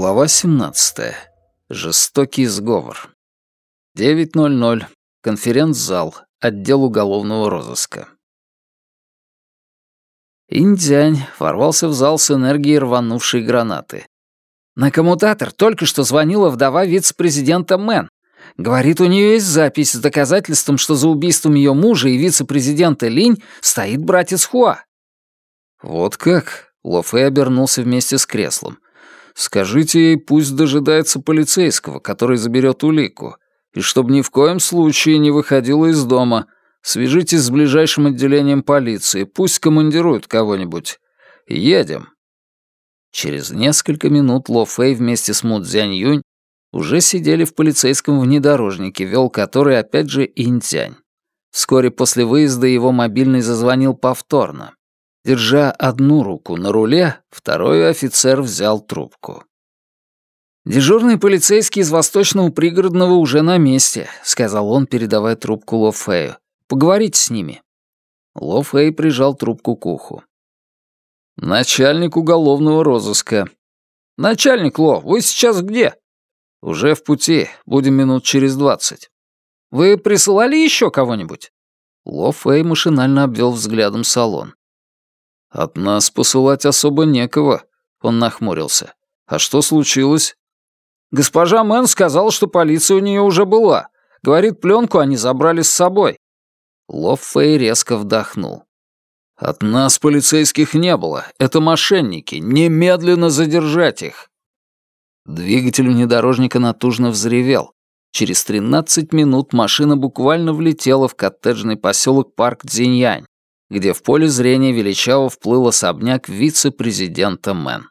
Глава 17. Жестокий сговор. 9.00. Конференц-зал. Отдел уголовного розыска. Индзянь ворвался в зал с энергией рванувшей гранаты. На коммутатор только что звонила вдова вице-президента Мэн. Говорит, у нее есть запись с доказательством, что за убийством ее мужа и вице-президента Линь стоит братец Хуа. Вот как? Ло Фэй обернулся вместе с креслом. Скажите ей, пусть дожидается полицейского, который заберет улику, и чтобы ни в коем случае не выходила из дома. Свяжитесь с ближайшим отделением полиции, пусть командируют кого-нибудь. Едем». Через несколько минут Ло Фэй вместе с Му Цзянь Юнь уже сидели в полицейском внедорожнике, вел который опять же Интянь. Вскоре после выезда его мобильный зазвонил повторно. Держа одну руку на руле, второй офицер взял трубку. «Дежурный полицейский из Восточного пригородного уже на месте», — сказал он, передавая трубку Ло Фэю. «Поговорите с ними». Ло Фэй прижал трубку к уху. «Начальник уголовного розыска». «Начальник Ло, вы сейчас где?» «Уже в пути. Будем минут через двадцать». «Вы присылали еще кого-нибудь?» Ло Фэй машинально обвел взглядом салон. «От нас посылать особо некого», — он нахмурился. «А что случилось?» «Госпожа Мэн сказала, что полиция у нее уже была. Говорит, пленку они забрали с собой». Ло резко вдохнул. «От нас полицейских не было. Это мошенники. Немедленно задержать их!» Двигатель внедорожника натужно взревел. Через 13 минут машина буквально влетела в коттеджный поселок Парк Дзиньянь где в поле зрения величаво вплыл особняк вице-президента Мэн.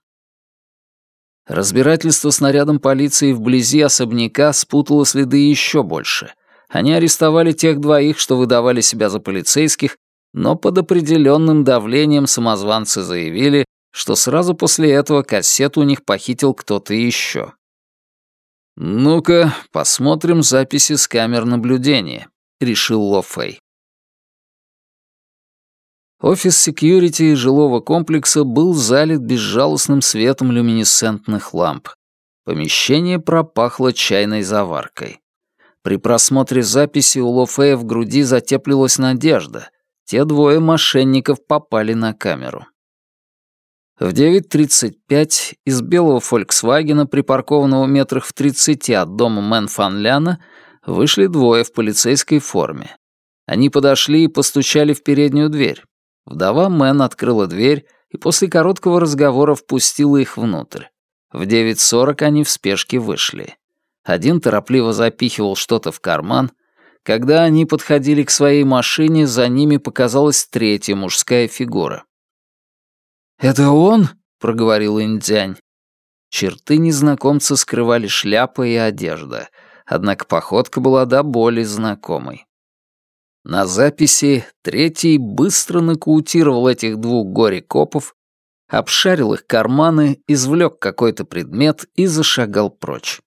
Разбирательство с нарядом полиции вблизи особняка спутало следы еще больше. Они арестовали тех двоих, что выдавали себя за полицейских, но под определенным давлением самозванцы заявили, что сразу после этого кассету у них похитил кто-то еще. «Ну-ка, посмотрим записи с камер наблюдения», — решил Ло Фэй. Офис секьюрити жилого комплекса был залит безжалостным светом люминесцентных ламп. Помещение пропахло чайной заваркой. При просмотре записи у Лофея в груди затеплилась надежда. Те двое мошенников попали на камеру. В 9.35 из белого «Фольксвагена», припаркованного метрах в 30 от дома Мэн Фан Ляна, вышли двое в полицейской форме. Они подошли и постучали в переднюю дверь. Вдова Мэн открыла дверь и после короткого разговора впустила их внутрь. В 9.40 они в спешке вышли. Один торопливо запихивал что-то в карман. Когда они подходили к своей машине, за ними показалась третья мужская фигура. «Это он?» — проговорил Индзянь. Черты незнакомца скрывали шляпа и одежда, однако походка была до боли знакомой. На записи третий быстро нокаутировал этих двух горе-копов, обшарил их карманы, извлек какой-то предмет и зашагал прочь.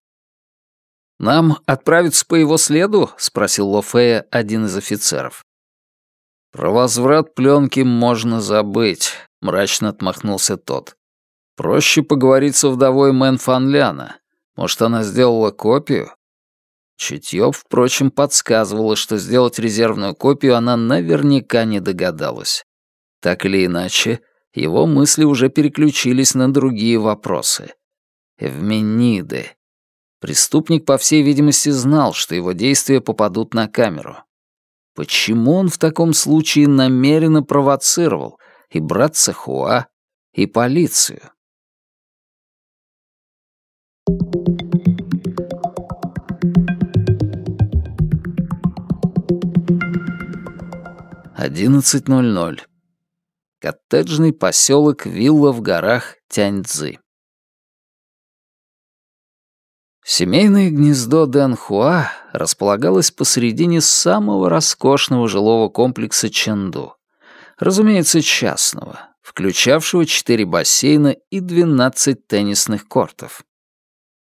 «Нам отправиться по его следу?» — спросил Лофея один из офицеров. «Про возврат пленки можно забыть», — мрачно отмахнулся тот. «Проще поговорить со вдовой Мэн Фанляна. Может, она сделала копию? Чутье, впрочем, подсказывало, что сделать резервную копию она наверняка не догадалась. Так или иначе, его мысли уже переключились на другие вопросы. Эвмениды. Преступник, по всей видимости, знал, что его действия попадут на камеру. Почему он в таком случае намеренно провоцировал и братца Хуа, и полицию? Thank you. 11.00. Коттеджный поселок Вилла в горах Тяньцзы. Семейное гнездо Дэн Хуа располагалось посередине самого роскошного жилого комплекса Чэнду. Разумеется, частного, включавшего четыре бассейна и 12 теннисных кортов.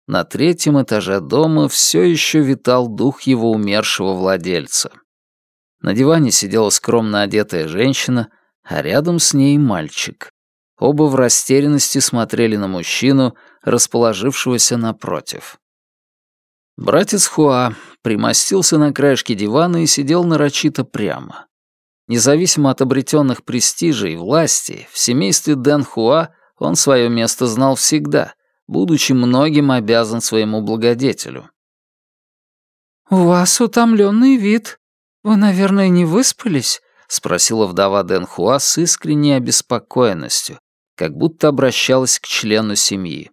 На третьем этаже дома все еще витал дух его умершего владельца — на диване сидела скромно одетая женщина, а рядом с ней мальчик. Оба в растерянности смотрели на мужчину, расположившегося напротив. Братец Хуа примостился на краешке дивана и сидел нарочито прямо. Независимо от обретенных престижа и власти, в семействе Дэн Хуа он свое место знал всегда, будучи многим обязан своему благодетелю. «У вас утомленный вид. Вы, наверное, не выспались?» — спросила вдова Дэн Хуа с искренней обеспокоенностью, как будто обращалась к члену семьи.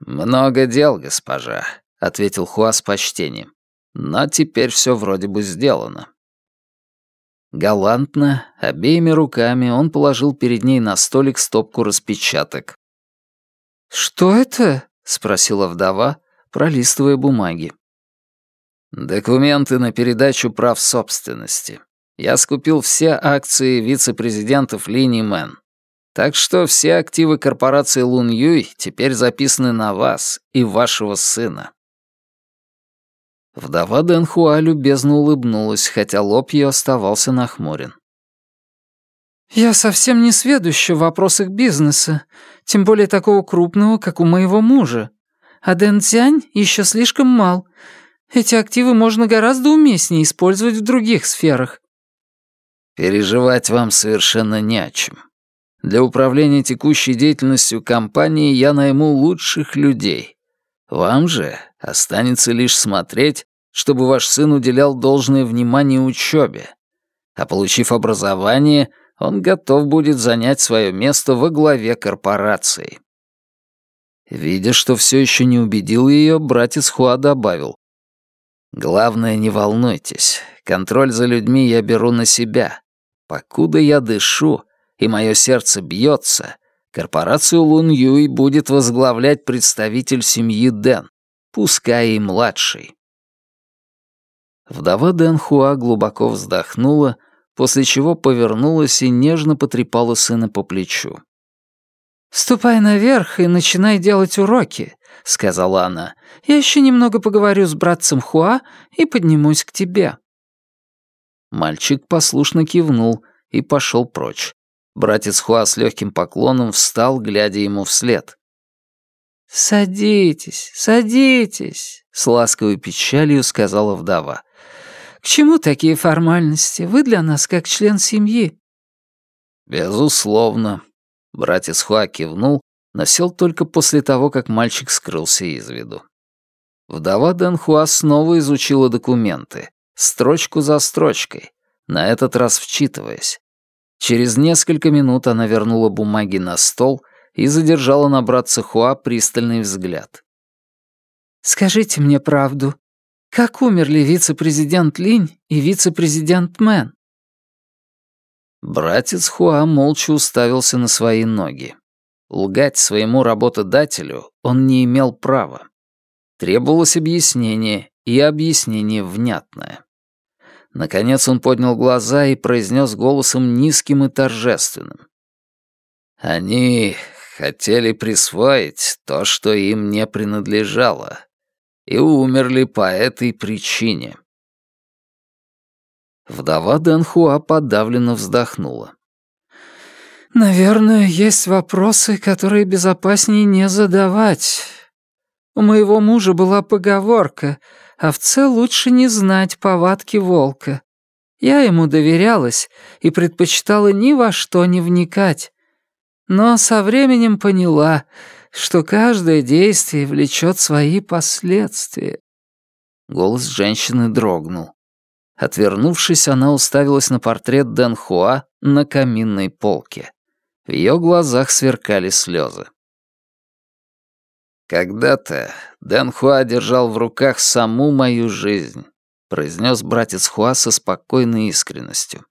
«Много дел, госпожа», — ответил Хуа с почтением. «Но теперь все вроде бы сделано». Галантно, обеими руками он положил перед ней на столик стопку распечаток. «Что это?» — спросила вдова, пролистывая бумаги. «Документы на передачу прав собственности. Я скупил все акции вице-президентов линии Мэн. Так что все активы корпорации Лун Юй теперь записаны на вас и вашего сына». Вдова Дэн Хуа любезно улыбнулась, хотя лоб ее оставался нахмурен. «Я совсем не сведуща в вопросах бизнеса, тем более такого крупного, как у моего мужа. А Дэн Цянь еще слишком мал. Эти активы можно гораздо уместнее использовать в других сферах». «Переживать вам совершенно не о чем. Для управления текущей деятельностью компании я найму лучших людей. Вам же останется лишь смотреть, чтобы ваш сын уделял должное внимание учебе. А получив образование, он готов будет занять свое место во главе корпорации. Видя, что все еще не убедил ее, братец Хуа добавил. «Главное, не волнуйтесь. Контроль за людьми я беру на себя. Покуда я дышу, и мое сердце бьется, корпорацию Лун Юй будет возглавлять представитель семьи Дэн, пускай и младший. Вдова Дэн Хуа глубоко вздохнула, после чего повернулась и нежно потрепала сына по плечу. «Ступай наверх и начинай делать уроки», — сказала она. «Я еще немного поговорю с братцем Хуа и поднимусь к тебе». Мальчик послушно кивнул и пошел прочь. Братец Хуа с легким поклоном встал, глядя ему вслед. «Садитесь, садитесь», — с ласковой печалью сказала вдова. «К чему такие формальности? Вы для нас как член семьи». «Безусловно», — братец Хуа кивнул, но сел только после того, как мальчик скрылся из виду. Вдова Дэн Хуа снова изучила документы, строчку за строчкой, на этот раз вчитываясь. Через несколько минут она вернула бумаги на стол и задержала на братца Хуа пристальный взгляд. «Скажите мне правду. Как умерли вице-президент Линь и вице-президент Мэн?» Братец Хуа молча уставился на свои ноги. Лгать своему работодателю он не имел права. Требовалось объяснение, и объяснение внятное. Наконец он поднял глаза и произнес голосом низким и торжественным. «Они хотели присвоить то, что им не принадлежало, и умерли по этой причине». Вдова Дэнхуа подавленно вздохнула. «Наверное, есть вопросы, которые безопаснее не задавать. У моего мужа была поговорка — овце лучше не знать повадки волка. Я ему доверялась и предпочитала ни во что не вникать. Но со временем поняла, что каждое действие влечет свои последствия. Голос женщины дрогнул. Отвернувшись, она уставилась на портрет Дэн Хуа на каминной полке. В ее глазах сверкали слезы. «Когда-то Дэн Хуа держал в руках саму мою жизнь», — произнес братец Хуа со спокойной искренностью.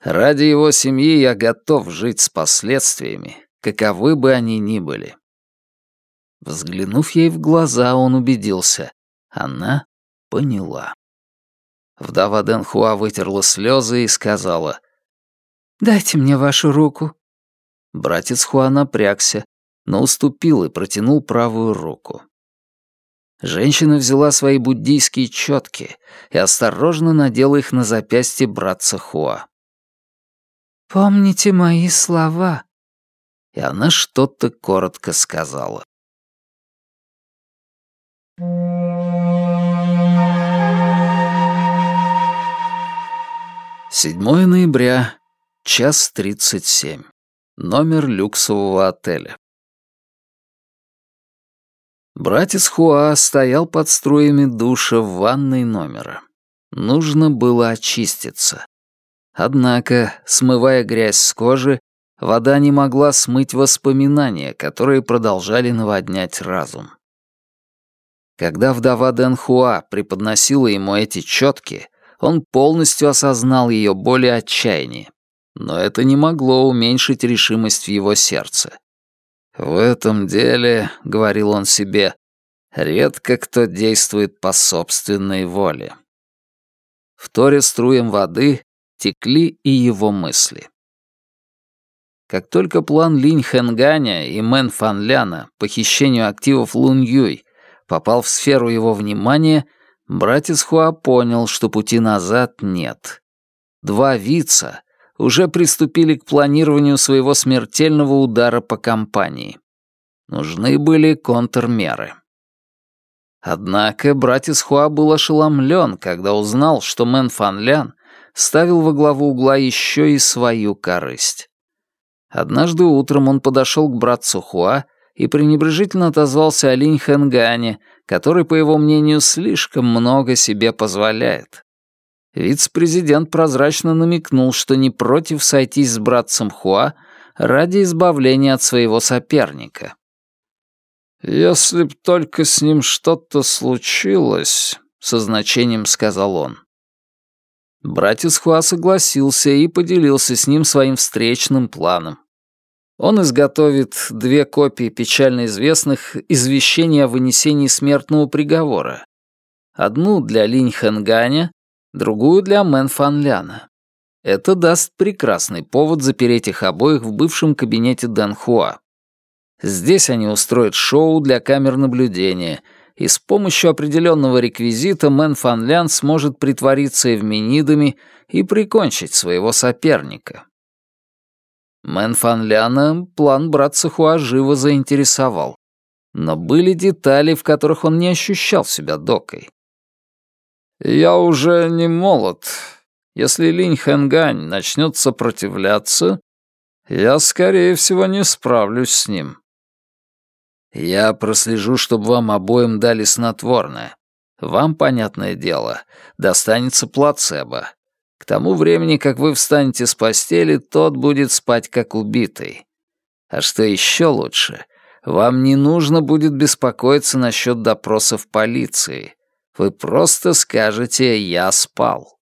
«Ради его семьи я готов жить с последствиями, каковы бы они ни были». Взглянув ей в глаза, он убедился. Она поняла. Вдова Дэн Хуа вытерла слезы и сказала, «Дайте мне вашу руку». Братец Хуа напрягся, но уступил и протянул правую руку. Женщина взяла свои буддийские четки и осторожно надела их на запястье братца Хуа. «Помните мои слова. и она что-то коротко сказала. 7 ноября, час 37. Номер люксового отеля. Братец Хуа стоял под струями душа в ванной номера. Нужно было очиститься. Однако, смывая грязь с кожи, вода не могла смыть воспоминания, которые продолжали наводнять разум. Когда вдова Дэн Хуа преподносила ему эти четки, он полностью осознал ее боль и отчаяние. Но это не могло уменьшить решимость в его сердце. «В этом деле, — говорил он себе, — редко кто действует по собственной воле». В торе струям воды текли и его мысли. Как только план Линь Хэнганя и Мэн Фан Ляна по хищению активов Лун Юй попал в сферу его внимания — Братец Хуа понял, что пути назад нет. Два вица уже приступили к планированию своего смертельного удара по компании. Нужны были контрмеры. Однако братец Хуа был ошеломлен, когда узнал, что Мэн Фан Лян ставил во главу угла еще и свою корысть. Однажды утром он подошел к братцу Хуа и пренебрежительно отозвался о Линь Хэнгане, который, по его мнению, слишком много себе позволяет. Вице-президент прозрачно намекнул, что не против сойтись с братцем Хуа ради избавления от своего соперника. «Если б только с ним что-то случилось», — со значением сказал он. Братец Хуа согласился и поделился с ним своим встречным планом. Он изготовит две копии печально известных извещений о вынесении смертного приговора. Одну для Линь Хэнганя, другую для Мэн Фан Ляна. Это даст прекрасный повод запереть их обоих в бывшем кабинете Дэн Хуа. Здесь они устроят шоу для камер наблюдения, и с помощью определенного реквизита Мэн Фан Лян сможет притвориться эвменидами и прикончить своего соперника. Мэн Фан Ляна план братца Хуа живо заинтересовал. Но были детали, в которых он не ощущал себя докой. «Я уже не молод. Если Линь Хэнгань начнет сопротивляться, я, скорее всего, не справлюсь с ним». «Я прослежу, чтобы вам обоим дали снотворное. Вам, понятное дело, достанется плацебо. К тому времени, как вы встанете с постели, тот будет спать как убитый. А что еще лучше, вам не нужно будет беспокоиться насчет допросов полиции. Вы просто скажете «я спал».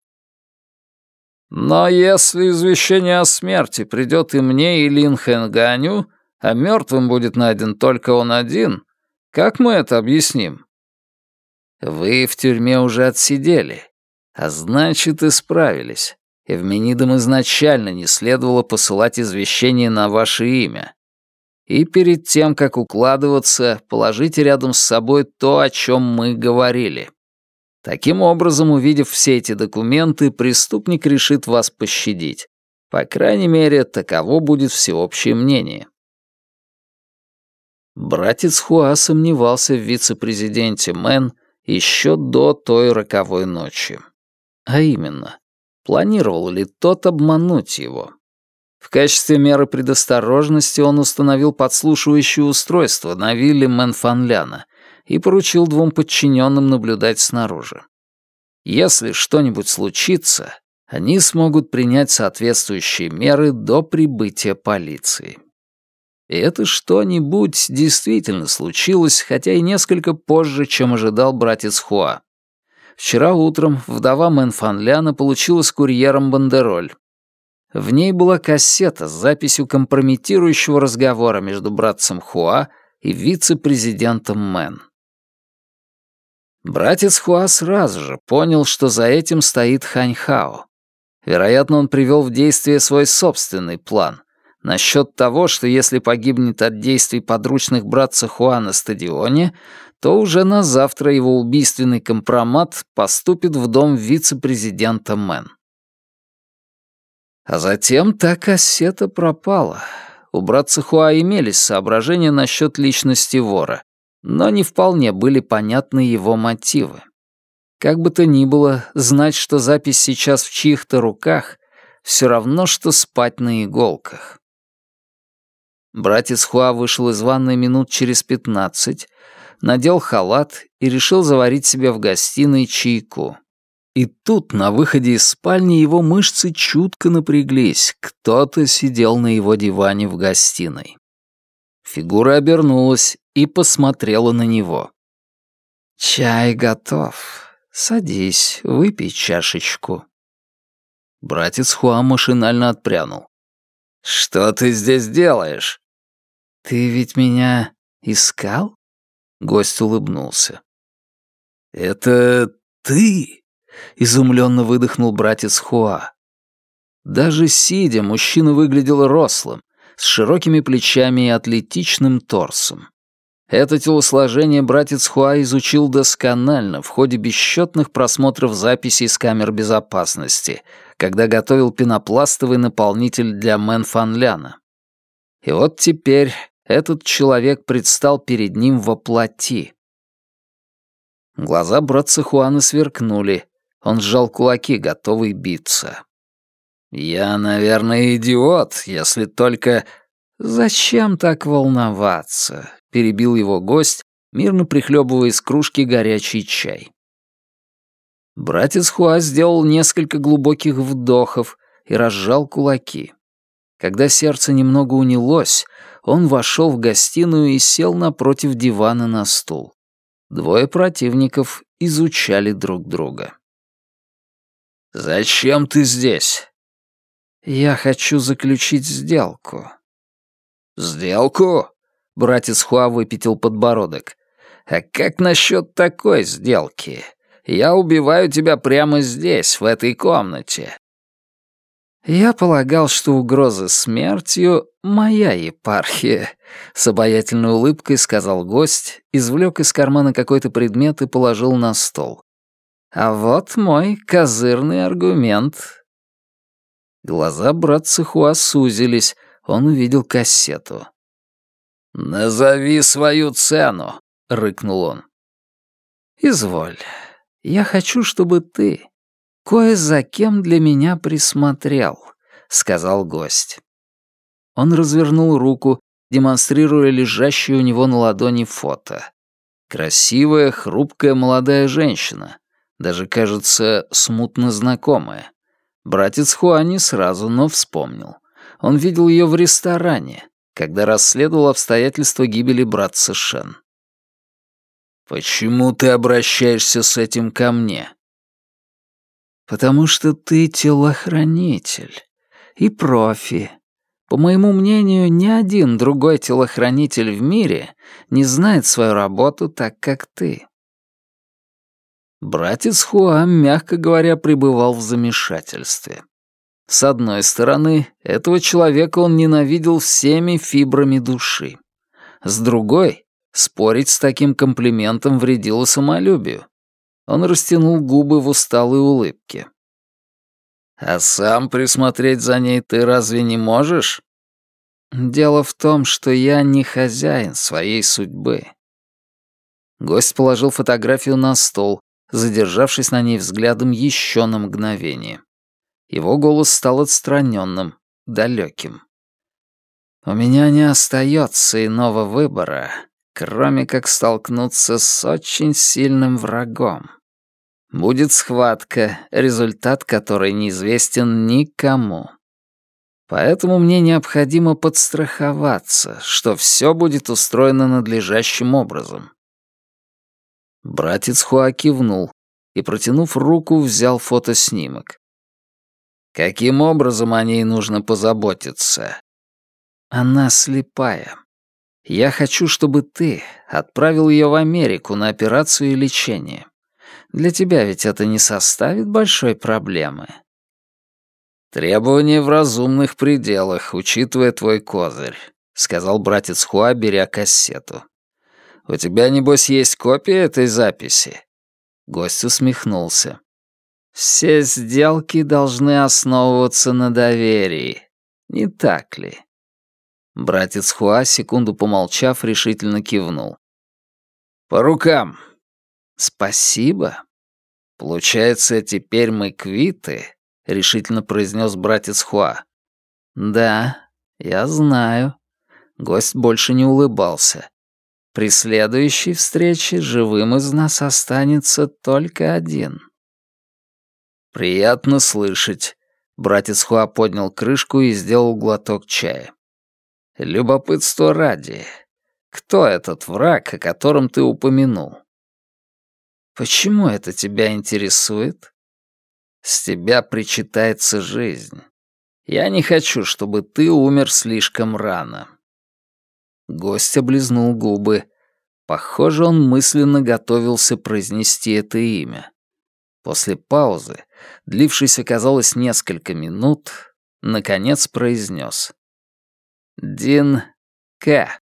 Но если извещение о смерти придет и мне, и Лин Хэнганю, а мертвым будет найден только он один, как мы это объясним? Вы в тюрьме уже отсидели. А значит, исправились. Эвменидам изначально не следовало посылать извещение на ваше имя. И перед тем, как укладываться, положите рядом с собой то, о чем мы говорили. Таким образом, увидев все эти документы, преступник решит вас пощадить. По крайней мере, таково будет всеобщее мнение. Братец Хуа сомневался в вице-президенте Мэн еще до той роковой ночи. А именно, планировал ли тот обмануть его? В качестве меры предосторожности он установил подслушивающее устройство на вилле Мэнфанляна и поручил двум подчиненным наблюдать снаружи. Если что-нибудь случится, они смогут принять соответствующие меры до прибытия полиции. И это что-нибудь действительно случилось, хотя и несколько позже, чем ожидал братец Хуа. Вчера утром вдова Мэн Фанляна получила с курьером бандероль. В ней была кассета с записью компрометирующего разговора между братцем Хуа и вице-президентом Мэн. Братец Хуа сразу же понял, что за этим стоит Хань Хао. Вероятно, он привел в действие свой собственный план насчет того, что если погибнет от действий подручных братца Хуа на стадионе, то уже на завтра его убийственный компромат поступит в дом вице-президента Мэн. А затем та кассета пропала. у братца Хуа имелись соображения насчет личности вора, но не вполне были понятны его мотивы. Как бы то ни было, знать, что запись сейчас в чьих-то руках, все равно, что спать на иголках. Братец Хуа вышел из ванной минут через пятнадцать, надел халат и решил заварить себе в гостиной чайку. И тут, на выходе из спальни, его мышцы чутко напряглись. Кто-то сидел на его диване в гостиной. Фигура обернулась и посмотрела на него. «Чай готов. Садись, выпей чашечку». Братец Хуа машинально отпрянул. «Что ты здесь делаешь?» «Ты ведь меня искал?» Гость улыбнулся. «Это ты?» — изумленно выдохнул братец Хуа. Даже сидя, мужчина выглядел рослым, с широкими плечами и атлетичным торсом. Это телосложение братец Хуа изучил досконально в ходе бесчетных просмотров записей с камер безопасности, когда готовил пенопластовый наполнитель для Мэн Фанляна. И вот теперь этот человек предстал перед ним во плоти. Глаза братца Хуана сверкнули. Он сжал кулаки, готовый биться. «Я, наверное, идиот, если только...» «Зачем так волноваться?» — перебил его гость, мирно прихлебывая из кружки горячий чай. Братец Хуа сделал несколько глубоких вдохов и разжал кулаки. Когда сердце немного унялось, он вошел в гостиную и сел напротив дивана на стул. Двое противников изучали друг друга. «Зачем ты здесь?» «Я хочу заключить сделку». «Сделку?» — братец Хуа выпятил подбородок. «А как насчет такой сделки? Я убиваю тебя прямо здесь, в этой комнате». «Я полагал, что угроза смертью — моя епархия», — с обаятельной улыбкой сказал гость, извлек из кармана какой-то предмет и положил на стол. А вот мой козырный аргумент. Глаза братца Хуа сузились, он увидел кассету. «Назови свою цену», — рыкнул он. «Изволь, я хочу, чтобы ты кое за кем для меня присмотрел», — сказал гость. Он развернул руку, демонстрируя лежащее у него на ладони фото. Красивая, хрупкая молодая женщина, даже, кажется, смутно знакомая. Братец Хуани сразу, но вспомнил. Он видел ее в ресторане, когда расследовал обстоятельства гибели братца Шен. «Почему ты обращаешься с этим ко мне?» «Потому что ты телохранитель и профи. По моему мнению, ни один другой телохранитель в мире не знает свою работу так, как ты. Братец Хуа, мягко говоря, пребывал в замешательстве. С одной стороны, этого человека он ненавидел всеми фибрами души. С другой, спорить с таким комплиментом вредило самолюбию. Он растянул губы в усталой улыбке. «А сам присмотреть за ней ты разве не можешь?» «Дело в том, что я не хозяин своей судьбы». Гость положил фотографию на стол, задержавшись на ней взглядом еще на мгновение. Его голос стал отстраненным, далеким. «У меня не остается иного выбора, кроме как столкнуться с очень сильным врагом. Будет схватка, результат которой неизвестен никому. Поэтому мне необходимо подстраховаться, что все будет устроено надлежащим образом. Братец Хуа кивнул и, протянув руку, взял фотоснимок. «Каким образом о ней нужно позаботиться?» «Она слепая. Я хочу, чтобы ты отправил ее в Америку на операцию и лечение. Для тебя ведь это не составит большой проблемы». «Требования в разумных пределах, учитывая твой козырь», — сказал братец Хуа, беря кассету. «У тебя, небось, есть копия этой записи?» Гость усмехнулся. «Все сделки должны основываться на доверии, не так ли?» Братец Хуа, секунду помолчав, решительно кивнул. «По рукам!» «Спасибо. Получается, теперь мы квиты?» — решительно произнес братец Хуа. «Да, я знаю». Гость больше не улыбался. При следующей встрече живым из нас останется только один. «Приятно слышать». Братец Хуа поднял крышку и сделал глоток чая. «Любопытство ради. Кто этот враг, о котором ты упомянул?» «Почему это тебя интересует?» «С тебя причитается жизнь. Я не хочу, чтобы ты умер слишком рано». Гость облизнул губы. Похоже, он мысленно готовился произнести это имя. После паузы, длившейся, казалось, несколько минут, наконец произнес. «Дин К».